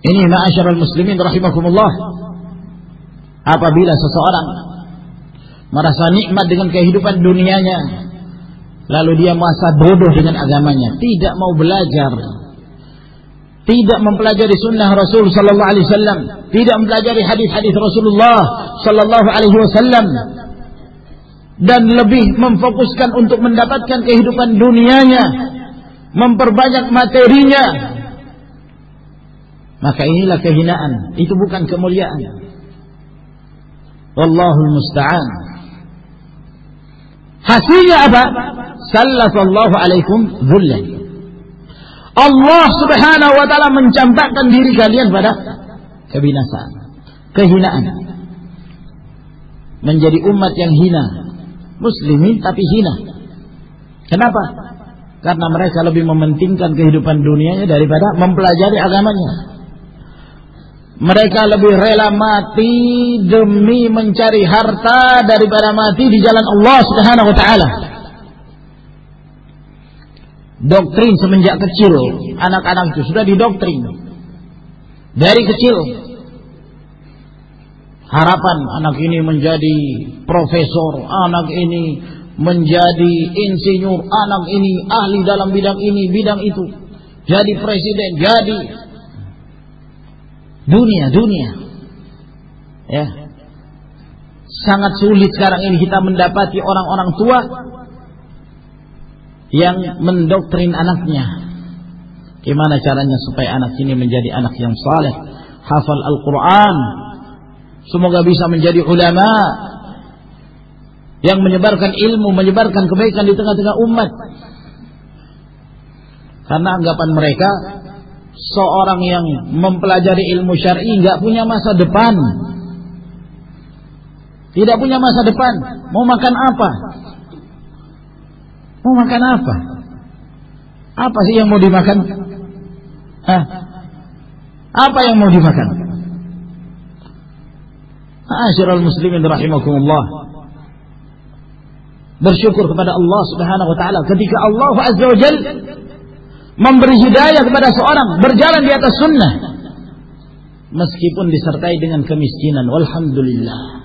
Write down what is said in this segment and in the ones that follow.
Ini ma'asyiral muslimin rahimakumullah. Apabila seseorang merasa nikmat dengan kehidupan dunianya, lalu dia merasa bodoh dengan agamanya, tidak mau belajar, tidak mempelajari sunnah Rasul sallallahu alaihi wasallam, tidak mempelajari hadis-hadis Rasulullah sallallahu alaihi wasallam dan lebih memfokuskan untuk mendapatkan kehidupan dunianya, memperbanyak materinya. Maka inilah kehinaan, itu bukan kemuliaan. Wallahul musta'an. Hasilnya apa? Sallallahu alaikum dhullan. Allah subhanahu wa ta'ala mencampakkan diri kalian pada kebinasaan. Kehinaan. Menjadi umat yang hina. Muslimin tapi hina. Kenapa? Karena mereka lebih mementingkan kehidupan dunianya daripada mempelajari agamanya. Mereka lebih rela mati demi mencari harta daripada mati di jalan Allah Subhanahu wa taala. Doktrin semenjak kecil, anak-anak itu sudah didoktrin. Dari kecil. Harapan anak ini menjadi profesor, anak ini menjadi insinyur, anak ini ahli dalam bidang ini, bidang itu. Jadi presiden, jadi dunia, dunia. Ya. Sangat sulit sekarang ini kita mendapati orang-orang tua yang mendoktrin anaknya. Gimana caranya supaya anak ini menjadi anak yang saleh, hafal Al-Qur'an, semoga bisa menjadi ulama yang menyebarkan ilmu, menyebarkan kebaikan di tengah-tengah umat. Karena anggapan mereka seorang yang mempelajari ilmu syar'i nggak punya masa depan. Tidak punya masa depan. Mau makan apa? Mau makan apa? Apa sih yang mau dimakan? Hah? Apa yang mau dimakan? Asyiral muslimin rahimakumullah. Bersyukur kepada Allah Subhanahu wa taala ketika Allah Azza wa Jalla memberi hidayah kepada seorang berjalan di atas sunnah. Meskipun disertai dengan kemiskinan walhamdulillah.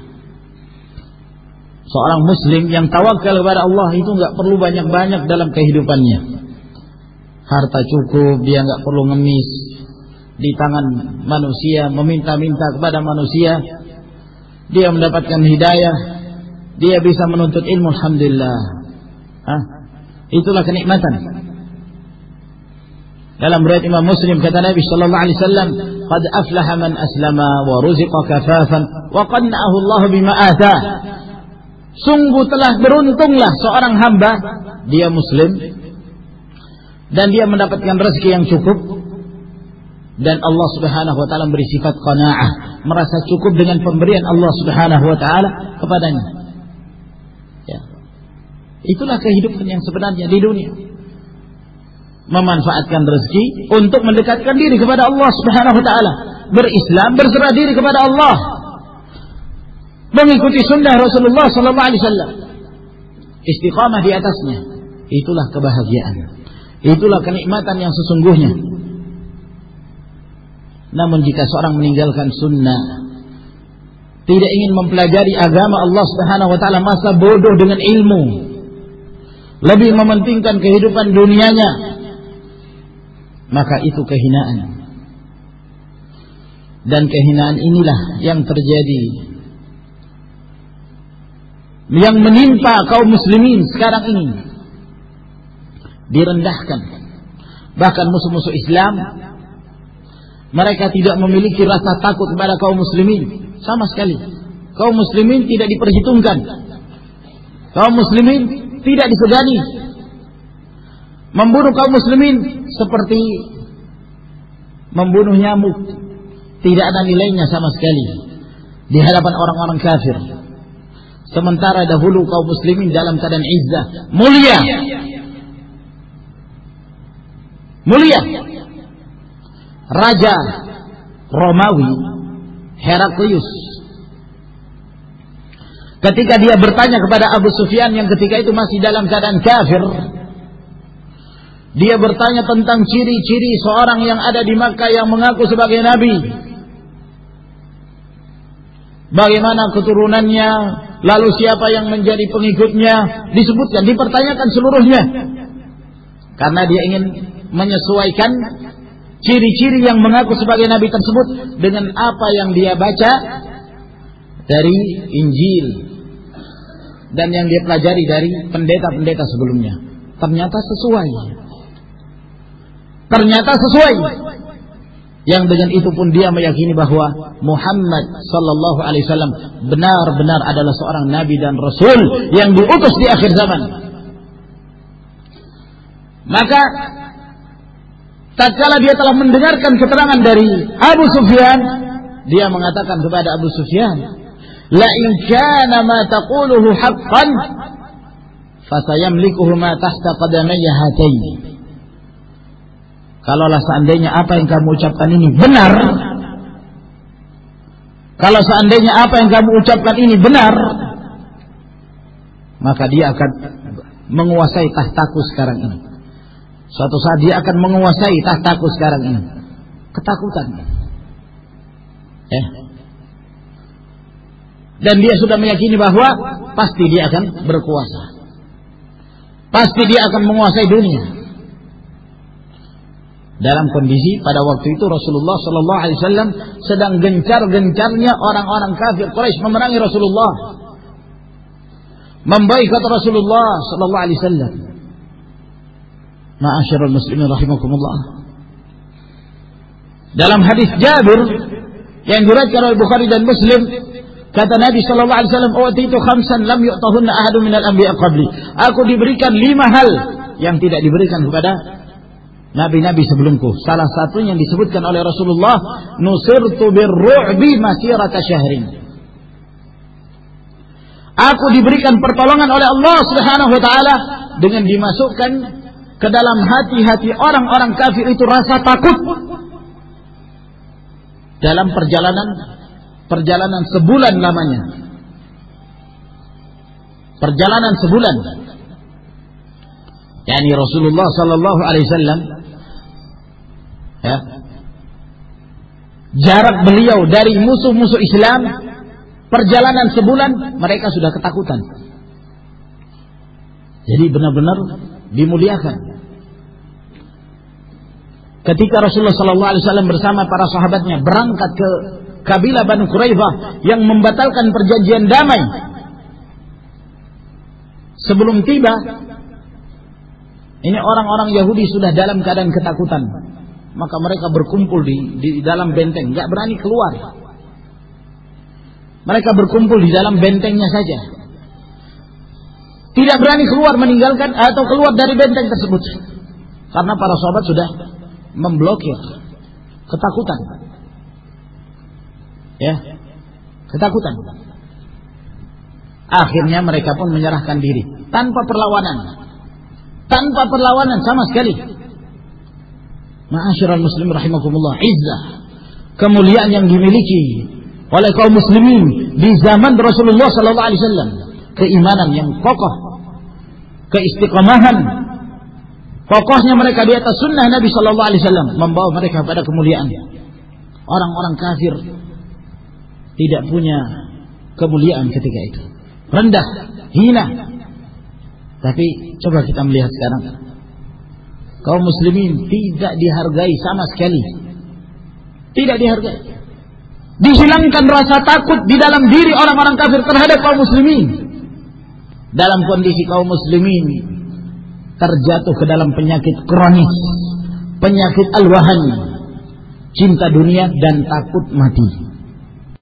Seorang muslim yang tawakal kepada Allah itu nggak perlu banyak-banyak dalam kehidupannya. Harta cukup dia nggak perlu ngemis. Di tangan manusia meminta-minta kepada manusia. Dia mendapatkan hidayah. Dia bisa menuntut ilmu alhamdulillah. Hah? itulah kenikmatan dalam riwayat Imam Muslim kata Nabi sallallahu alaihi wasallam, "Qad aflaha man aslama wa ruziqa kafafan wa qanna'ahu Allah bima atah." Sungguh telah beruntunglah seorang hamba dia muslim dan dia mendapatkan rezeki yang cukup dan Allah Subhanahu wa taala beri sifat qanaah, merasa cukup dengan pemberian Allah Subhanahu wa taala kepadanya. Ya. Itulah kehidupan yang sebenarnya di dunia memanfaatkan rezeki untuk mendekatkan diri kepada Allah Subhanahu wa taala, berislam, berserah diri kepada Allah. Mengikuti sunnah Rasulullah sallallahu alaihi wasallam. Istiqamah di atasnya. Itulah kebahagiaan. Itulah kenikmatan yang sesungguhnya. Namun jika seorang meninggalkan sunnah tidak ingin mempelajari agama Allah Subhanahu wa taala masa bodoh dengan ilmu lebih mementingkan kehidupan dunianya maka itu kehinaan. Dan kehinaan inilah yang terjadi yang menimpa kaum muslimin sekarang ini direndahkan. Bahkan musuh-musuh Islam mereka tidak memiliki rasa takut kepada kaum muslimin sama sekali. Kaum muslimin tidak diperhitungkan. Kaum muslimin tidak disegani. Membunuh kaum muslimin seperti membunuh nyamuk. Tidak ada nilainya sama sekali. Di hadapan orang-orang kafir. Sementara dahulu kaum muslimin dalam keadaan izzah. Mulia. Mulia. Raja Romawi Heraklius. Ketika dia bertanya kepada Abu Sufyan yang ketika itu masih dalam keadaan kafir Dia bertanya tentang ciri-ciri seorang yang ada di Makkah yang mengaku sebagai nabi. Bagaimana keturunannya, lalu siapa yang menjadi pengikutnya, disebutkan, dipertanyakan seluruhnya. Karena dia ingin menyesuaikan ciri-ciri yang mengaku sebagai nabi tersebut dengan apa yang dia baca dari Injil dan yang dia pelajari dari pendeta-pendeta sebelumnya. Ternyata sesuai. Ternyata sesuai. Yang dengan itu pun dia meyakini bahwa Muhammad sallallahu alaihi wasallam benar-benar adalah seorang nabi dan rasul yang diutus di akhir zaman. Maka tatkala dia telah mendengarkan keterangan dari Abu Sufyan, dia mengatakan kepada Abu Sufyan, "La in kana ma taquluhu haqqan, fasayamlikuhu ma tahta qadamayya hataini." Kalaulah seandainya apa yang kamu ucapkan ini benar, kalau seandainya apa yang kamu ucapkan ini benar, maka dia akan menguasai tahtaku sekarang ini. Suatu saat dia akan menguasai tahtaku sekarang ini. Ketakutan. Ya. Dan dia sudah meyakini bahwa pasti dia akan berkuasa. Pasti dia akan menguasai dunia dalam kondisi pada waktu itu Rasulullah Shallallahu Alaihi Wasallam sedang gencar-gencarnya orang-orang kafir Quraisy memerangi Rasulullah, memboikot Rasulullah Shallallahu Alaihi Wasallam. Ma'asyiral muslimin rahimakumullah. Dalam hadis Jabir yang diriwayatkan oleh Bukhari dan Muslim kata Nabi sallallahu alaihi wasallam itu khamsan lam yu'tahunna ahadun minal anbiya qabli aku diberikan lima hal yang tidak diberikan kepada nabi-nabi sebelumku. Salah satu yang disebutkan oleh Rasulullah, nusirtu birru'bi masirata syahrin. Aku diberikan pertolongan oleh Allah Subhanahu wa taala dengan dimasukkan ke dalam hati-hati orang-orang kafir itu rasa takut dalam perjalanan perjalanan sebulan lamanya. Perjalanan sebulan. Yani Rasulullah sallallahu alaihi wasallam ya, jarak beliau dari musuh-musuh Islam perjalanan sebulan mereka sudah ketakutan. Jadi benar-benar dimuliakan. Ketika Rasulullah Wasallam bersama para sahabatnya berangkat ke kabilah Banu Quraidah yang membatalkan perjanjian damai, sebelum tiba, ini orang-orang Yahudi sudah dalam keadaan ketakutan maka mereka berkumpul di, di dalam benteng, nggak berani keluar. Mereka berkumpul di dalam bentengnya saja. Tidak berani keluar meninggalkan atau keluar dari benteng tersebut. Karena para sahabat sudah memblokir ketakutan. Ya. Ketakutan. Akhirnya mereka pun menyerahkan diri tanpa perlawanan. Tanpa perlawanan sama sekali. Ma'asyiral muslim rahimakumullah, izzah, kemuliaan yang dimiliki oleh kaum muslimin di zaman Rasulullah sallallahu alaihi wasallam, keimanan yang kokoh, keistiqomahan, kokohnya mereka di atas sunnah Nabi sallallahu alaihi wasallam. Membawa mereka pada kemuliaan. Orang-orang kafir tidak punya kemuliaan ketika itu. Rendah, hina. Tapi coba kita melihat sekarang kaum muslimin tidak dihargai sama sekali. Tidak dihargai. Dihilangkan rasa takut di dalam diri orang-orang kafir terhadap kaum muslimin. Dalam kondisi kaum muslimin terjatuh ke dalam penyakit kronis, penyakit al-wahan, cinta dunia dan takut mati.